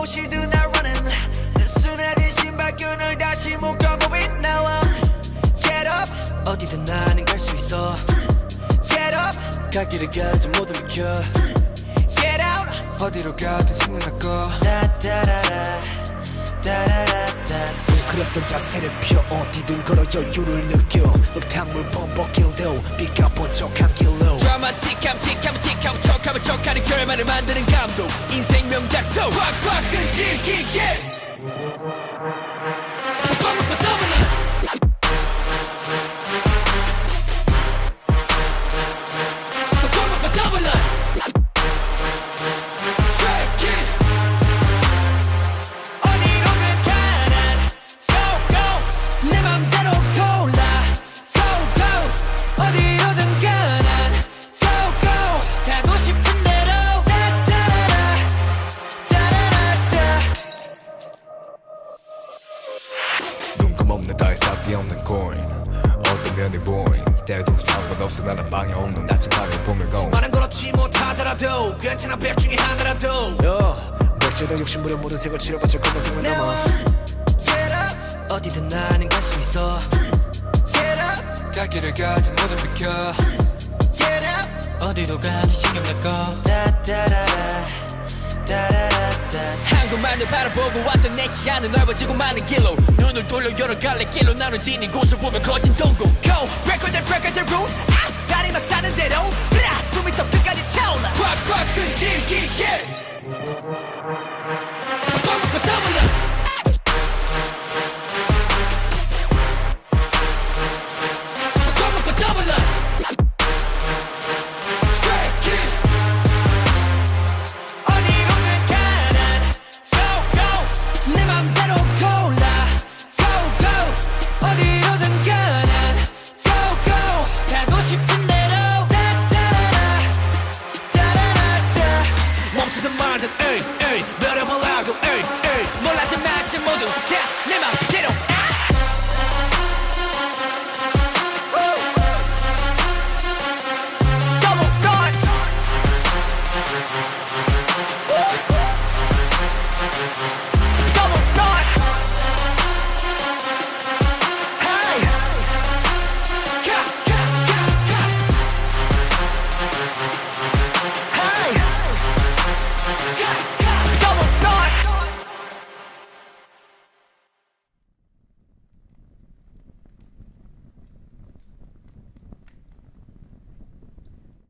no she do not running 내 순해진 신발끈을 다시 묶어보고 나와 Get up 어디든 나는 갈 수 있어 Get up 갈 길을 가지 모두 비켜 Get out 어디로 가든 신경 닦고 따따라라 따라라따 그랬던 자세를 펴 어디든 걸어 여유를 느껴 흙탕물 범벅 길도 비가 번쩍한 길로 드라마틱함 틱함 틱함 척하면 척하는 결말을 만드는 감독 인생 명작소 꽉꽉 끈질기게 눈감없는 달싹뒤 없는 코인 어떤 면이 보인 때도 상관없어. 나는 방해 없는 나침반을 보면 고 말은 그렇지 못하더라도 괜찮아 백 중에 하나라도. 야 백제다 욕심부려 모든 색을 치러봤자 검은색만 남아. Get up. 어디든 나는 갈 수 있어. Get up. 가기를 가지 모든 비켜. Get up. 어디로 가든 신경 낼거. 따따라라 따라라따 한국만을 바라보고 왔던 내 시야는 넓어지고 많은 길로 눈을 돌려 여러 갈래 길로 나눠진 이곳을 보면 거진 동공 Go! All the break the rules 아! 발이 막 타는 대로 브 완전 에이 에이 너를 보라고 에이 에이 몰랐던 마침 모두 자내맘 get on Double